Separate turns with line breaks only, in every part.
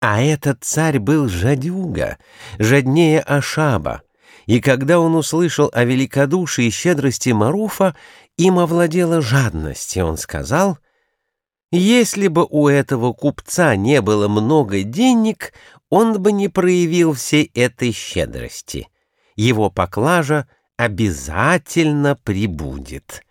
А этот царь был жадюга, жаднее Ашаба, и когда он услышал о великодушии и щедрости Маруфа, им овладела жадность, и он сказал, «Если бы у этого купца не было много денег, он бы не проявил всей этой щедрости. Его поклажа обязательно прибудет.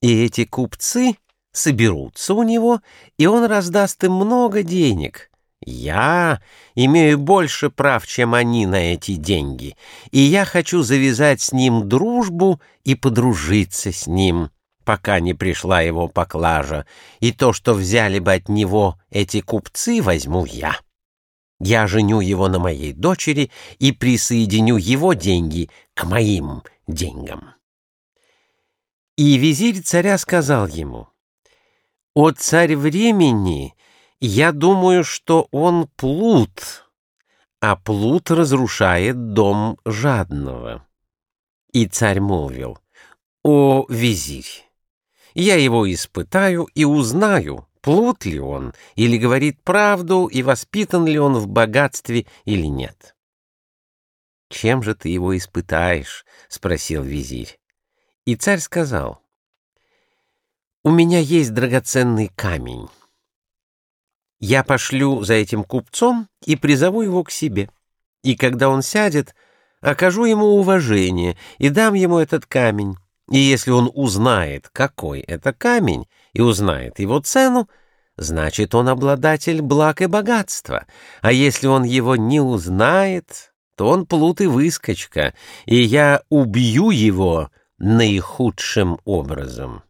И эти купцы соберутся у него, и он раздаст им много денег». Я имею больше прав, чем они на эти деньги, и я хочу завязать с ним дружбу и подружиться с ним, пока не пришла его поклажа, и то, что взяли бы от него эти купцы, возьму я. Я женю его на моей дочери и присоединю его деньги к моим деньгам. И визирь царя сказал ему, «О царь времени!» Я думаю, что он плут, а плут разрушает дом жадного. И царь молвил, «О, визирь, я его испытаю и узнаю, плут ли он, или говорит правду, и воспитан ли он в богатстве или нет». «Чем же ты его испытаешь?» — спросил визирь. И царь сказал, «У меня есть драгоценный камень». Я пошлю за этим купцом и призову его к себе. И когда он сядет, окажу ему уважение и дам ему этот камень. И если он узнает, какой это камень, и узнает его цену, значит, он обладатель благ и богатства. А если он его не узнает, то он плут и выскочка, и я убью его наихудшим образом».